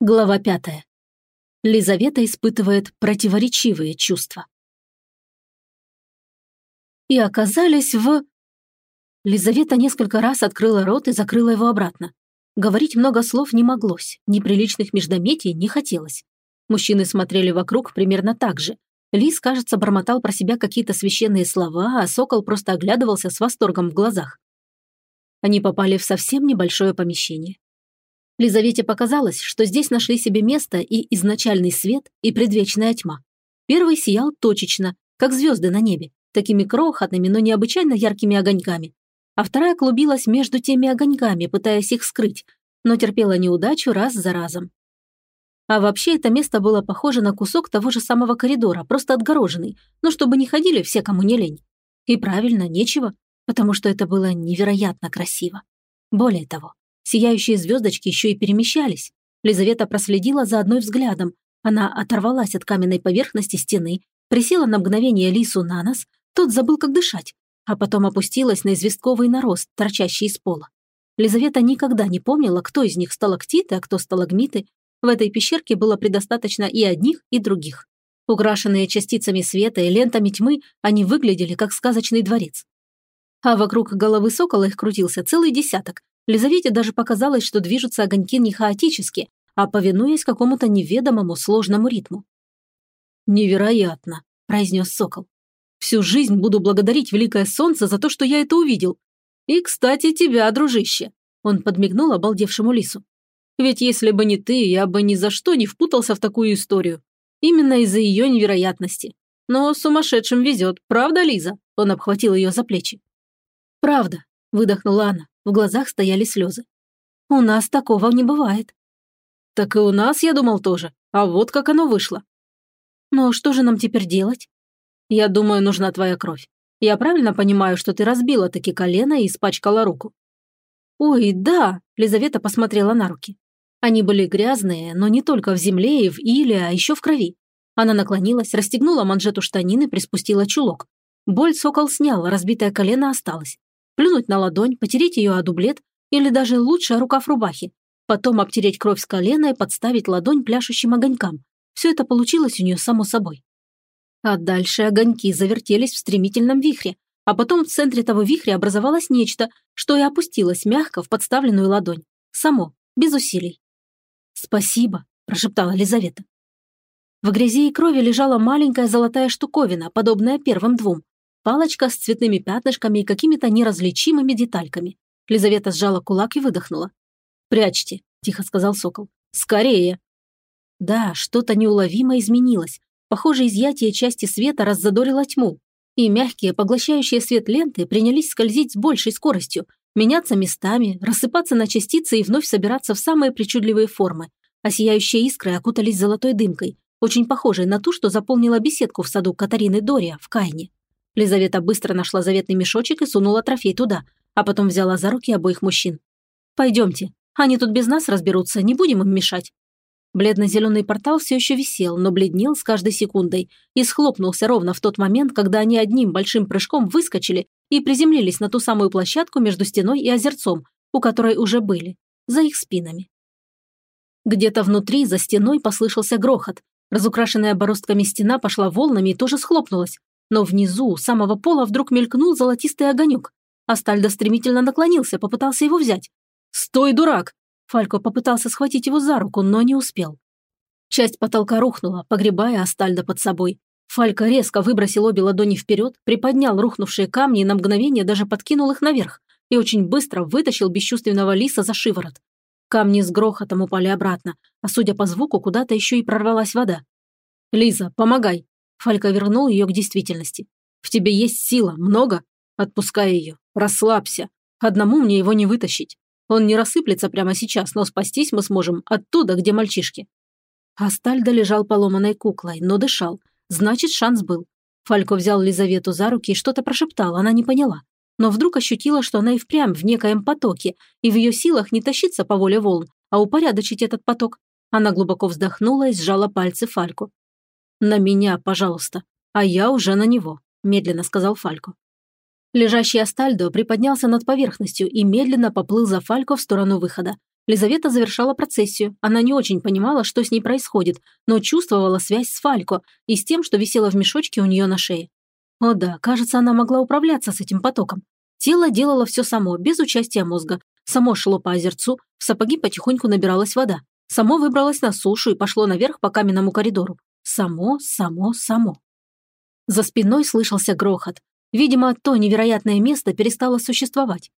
Глава пятая. Лизавета испытывает противоречивые чувства. И оказались в... Лизавета несколько раз открыла рот и закрыла его обратно. Говорить много слов не моглось, неприличных междометий не хотелось. Мужчины смотрели вокруг примерно так же. Лис, кажется, бормотал про себя какие-то священные слова, а Сокол просто оглядывался с восторгом в глазах. Они попали в совсем небольшое помещение. Лизавете показалось, что здесь нашли себе место и изначальный свет, и предвечная тьма. Первый сиял точечно, как звезды на небе, такими крохотными, но необычайно яркими огоньками. А вторая клубилась между теми огоньками, пытаясь их скрыть, но терпела неудачу раз за разом. А вообще это место было похоже на кусок того же самого коридора, просто отгороженный, но чтобы не ходили все, кому не лень. И правильно, нечего, потому что это было невероятно красиво. Более того, Сияющие звездочки еще и перемещались. Лизавета проследила за одной взглядом. Она оторвалась от каменной поверхности стены, присела на мгновение лису на нос, тот забыл, как дышать, а потом опустилась на известковый нарост, торчащий из пола. Лизавета никогда не помнила, кто из них сталактиты, а кто сталагмиты. В этой пещерке было предостаточно и одних, и других. Украшенные частицами света и лентами тьмы, они выглядели как сказочный дворец. А вокруг головы сокола их крутился целый десяток, Лизавете даже показалось, что движутся огоньки не хаотически, а повинуясь какому-то неведомому сложному ритму. «Невероятно», – произнес сокол. «Всю жизнь буду благодарить Великое Солнце за то, что я это увидел. И, кстати, тебя, дружище», – он подмигнул обалдевшему лису. «Ведь если бы не ты, я бы ни за что не впутался в такую историю. Именно из-за ее невероятности. Но сумасшедшим везет, правда, Лиза?» Он обхватил ее за плечи. «Правда», – выдохнула она. В глазах стояли слезы. «У нас такого не бывает». «Так и у нас, я думал, тоже. А вот как оно вышло». «Но что же нам теперь делать?» «Я думаю, нужна твоя кровь. Я правильно понимаю, что ты разбила таки колено и испачкала руку?» «Ой, да», – Лизавета посмотрела на руки. Они были грязные, но не только в земле и в иле, а еще в крови. Она наклонилась, расстегнула манжету штанины, приспустила чулок. Боль сокол снял, разбитое колено осталось плюнуть на ладонь, потереть ее о дублет или даже лучше о рукав рубахи, потом обтереть кровь с колена и подставить ладонь пляшущим огонькам. Все это получилось у нее само собой. А дальше огоньки завертелись в стремительном вихре, а потом в центре того вихря образовалось нечто, что и опустилось мягко в подставленную ладонь. Само, без усилий. «Спасибо», – прошептала Лизавета. В грязи и крови лежала маленькая золотая штуковина, подобная первым двум, Палочка с цветными пятнышками и какими-то неразличимыми детальками. Лизавета сжала кулак и выдохнула. «Прячьте», – тихо сказал сокол. «Скорее!» Да, что-то неуловимо изменилось. Похоже, изъятие части света раззадорило тьму. И мягкие, поглощающие свет ленты принялись скользить с большей скоростью, меняться местами, рассыпаться на частицы и вновь собираться в самые причудливые формы. А сияющие искры окутались золотой дымкой, очень похожей на ту, что заполнила беседку в саду Катарины Дория в Кайне. Лизавета быстро нашла заветный мешочек и сунула трофей туда, а потом взяла за руки обоих мужчин. «Пойдемте. Они тут без нас разберутся, не будем им мешать». Бледно-зеленый портал все еще висел, но бледнел с каждой секундой и схлопнулся ровно в тот момент, когда они одним большим прыжком выскочили и приземлились на ту самую площадку между стеной и озерцом, у которой уже были, за их спинами. Где-то внутри, за стеной, послышался грохот. Разукрашенная бороздками стена пошла волнами и тоже схлопнулась, но внизу, у самого пола, вдруг мелькнул золотистый огонек. Астальдо стремительно наклонился, попытался его взять. «Стой, дурак!» Фалько попытался схватить его за руку, но не успел. Часть потолка рухнула, погребая Астальдо под собой. Фалька резко выбросил обе ладони вперед, приподнял рухнувшие камни и на мгновение даже подкинул их наверх и очень быстро вытащил бесчувственного лиса за шиворот. Камни с грохотом упали обратно, а судя по звуку, куда-то еще и прорвалась вода. «Лиза, помогай!» Фалька вернул ее к действительности. «В тебе есть сила, много? Отпускай ее, расслабься. Одному мне его не вытащить. Он не рассыплется прямо сейчас, но спастись мы сможем оттуда, где мальчишки». Астальдо лежал поломанной куклой, но дышал. Значит, шанс был. Фалько взял Лизавету за руки и что-то прошептал, она не поняла. Но вдруг ощутила, что она и впрямь в некоем потоке, и в ее силах не тащиться по воле волн, а упорядочить этот поток. Она глубоко вздохнула и сжала пальцы Фальку. «На меня, пожалуйста, а я уже на него», – медленно сказал Фалько. Лежащий Астальдо приподнялся над поверхностью и медленно поплыл за Фалько в сторону выхода. Лизавета завершала процессию. Она не очень понимала, что с ней происходит, но чувствовала связь с Фалько и с тем, что висело в мешочке у нее на шее. О да, кажется, она могла управляться с этим потоком. Тело делало все само, без участия мозга. Само шло по озерцу, в сапоги потихоньку набиралась вода. Само выбралось на сушу и пошло наверх по каменному коридору. Само, само, само. За спиной слышался грохот. Видимо, то невероятное место перестало существовать.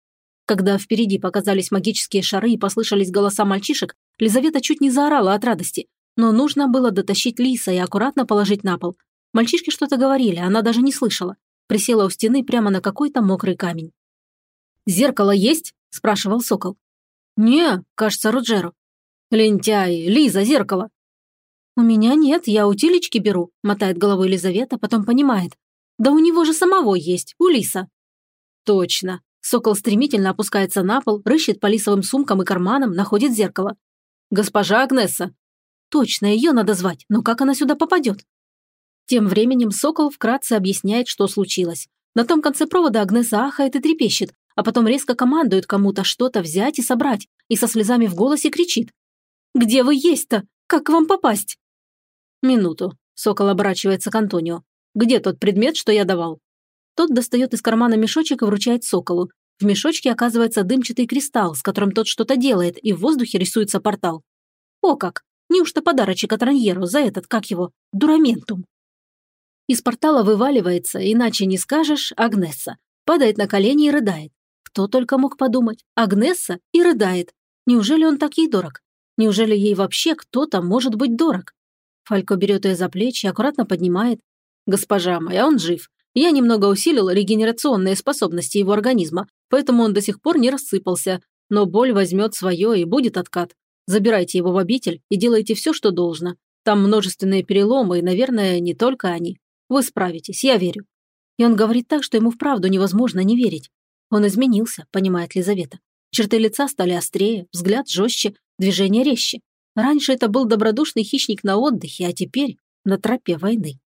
Когда впереди показались магические шары и послышались голоса мальчишек, Лизавета чуть не заорала от радости. Но нужно было дотащить Лиса и аккуратно положить на пол. Мальчишки что-то говорили, она даже не слышала. Присела у стены прямо на какой-то мокрый камень. «Зеркало есть?» – спрашивал сокол. «Не, кажется, Роджеру». «Лентяй, Лиза, зеркало!» «У меня нет, я утилечки беру», – мотает головой Лизавета, потом понимает. «Да у него же самого есть, у Лиса». «Точно. Сокол стремительно опускается на пол, рыщет по лисовым сумкам и карманам, находит зеркало. «Госпожа Агнеса!» «Точно, ее надо звать, но как она сюда попадет?» Тем временем Сокол вкратце объясняет, что случилось. На том конце провода Агнеса ахает и трепещет, а потом резко командует кому-то что-то взять и собрать, и со слезами в голосе кричит. «Где вы есть-то? Как к вам попасть?» «Минуту», — Сокол оборачивается к Антонио. «Где тот предмет, что я давал?» Тот достает из кармана мешочек и вручает соколу. В мешочке оказывается дымчатый кристалл, с которым тот что-то делает, и в воздухе рисуется портал. О как! Неужто подарочек от Раньеру за этот, как его, дураментум? Из портала вываливается, иначе не скажешь, Агнесса. Падает на колени и рыдает. Кто только мог подумать. Агнесса и рыдает. Неужели он так ей дорог? Неужели ей вообще кто-то может быть дорог? Фалько берет ее за плечи, аккуратно поднимает. «Госпожа моя, он жив. Я немного усилил регенерационные способности его организма, поэтому он до сих пор не рассыпался, но боль возьмет свое и будет откат. Забирайте его в обитель и делайте все, что должно. Там множественные переломы, и, наверное, не только они. Вы справитесь, я верю». И он говорит так, что ему вправду невозможно не верить. Он изменился, понимает Лизавета. Черты лица стали острее, взгляд жестче, движение резче. Раньше это был добродушный хищник на отдыхе, а теперь на тропе войны.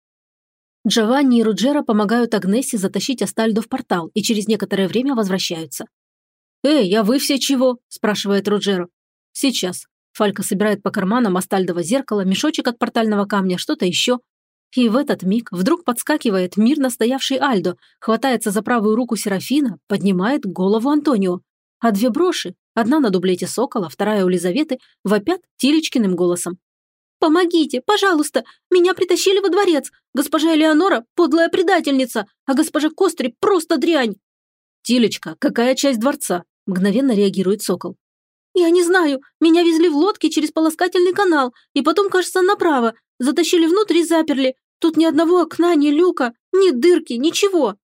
Джованни и Руджера помогают Агнессе затащить Астальдо в портал и через некоторое время возвращаются. «Эй, а вы все чего?» – спрашивает Руджеро. «Сейчас». Фалька собирает по карманам Астальдово зеркало, мешочек от портального камня, что-то еще. И в этот миг вдруг подскакивает мирно стоявший Альдо, хватается за правую руку Серафина, поднимает голову Антонио. А две броши, одна на дублете сокола, вторая у Лизаветы, вопят Тилечкиным голосом. «Помогите, пожалуйста! Меня притащили во дворец! Госпожа Элеонора – подлая предательница, а госпожа Костри – просто дрянь!» «Тилечка, какая часть дворца?» – мгновенно реагирует Сокол. «Я не знаю. Меня везли в лодке через полоскательный канал, и потом, кажется, направо. Затащили внутрь и заперли. Тут ни одного окна, ни люка, ни дырки, ничего».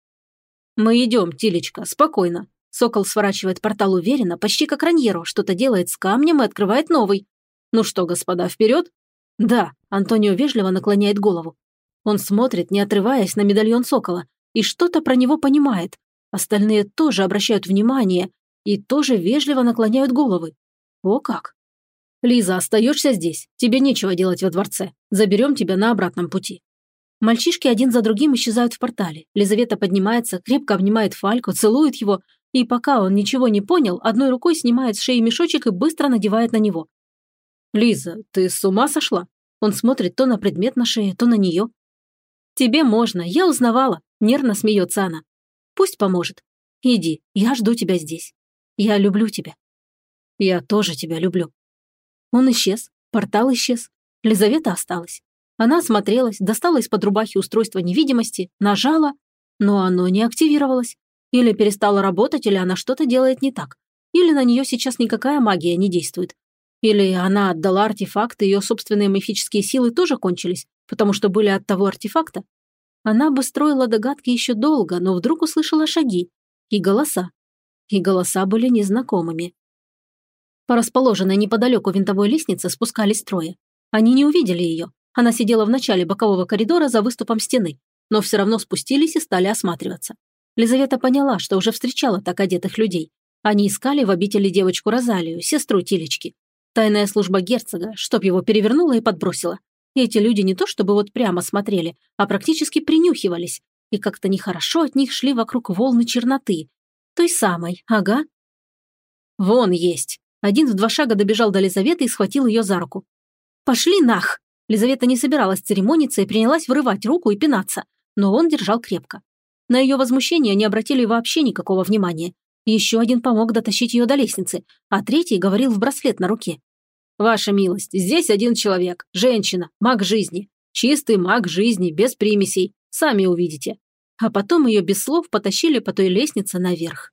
«Мы идем, Тилечка, спокойно». Сокол сворачивает портал уверенно, почти как Раньеро, что-то делает с камнем и открывает новый. «Ну что, господа, вперед? «Да», – Антонио вежливо наклоняет голову. Он смотрит, не отрываясь на медальон сокола, и что-то про него понимает. Остальные тоже обращают внимание и тоже вежливо наклоняют головы. О как! «Лиза, остаешься здесь. Тебе нечего делать во дворце. Заберем тебя на обратном пути». Мальчишки один за другим исчезают в портале. Лизавета поднимается, крепко обнимает Фальку, целует его, и пока он ничего не понял, одной рукой снимает с шеи мешочек и быстро надевает на него. «Лиза, ты с ума сошла?» Он смотрит то на предмет на шее, то на нее. «Тебе можно, я узнавала», – нервно смеется она. «Пусть поможет. Иди, я жду тебя здесь. Я люблю тебя». «Я тоже тебя люблю». Он исчез, портал исчез, Лизавета осталась. Она осмотрелась, достала из-под рубахи устройство невидимости, нажала, но оно не активировалось. Или перестало работать, или она что-то делает не так. Или на нее сейчас никакая магия не действует. Или она отдала артефакт, и ее собственные мифические силы тоже кончились, потому что были от того артефакта? Она бы строила догадки еще долго, но вдруг услышала шаги и голоса. И голоса были незнакомыми. По расположенной неподалеку винтовой лестнице спускались трое. Они не увидели ее. Она сидела в начале бокового коридора за выступом стены, но все равно спустились и стали осматриваться. Лизавета поняла, что уже встречала так одетых людей. Они искали в обители девочку Розалию, сестру Тилечки. Тайная служба герцога, чтоб его перевернула и подбросила. Эти люди не то чтобы вот прямо смотрели, а практически принюхивались, и как-то нехорошо от них шли вокруг волны черноты. Той самой, ага. «Вон есть!» Один в два шага добежал до Лизаветы и схватил ее за руку. «Пошли нах!» Лизавета не собиралась церемониться и принялась вырывать руку и пинаться, но он держал крепко. На ее возмущение не обратили вообще никакого внимания. Еще один помог дотащить ее до лестницы, а третий говорил в браслет на руке. «Ваша милость, здесь один человек, женщина, маг жизни. Чистый маг жизни, без примесей. Сами увидите». А потом ее без слов потащили по той лестнице наверх.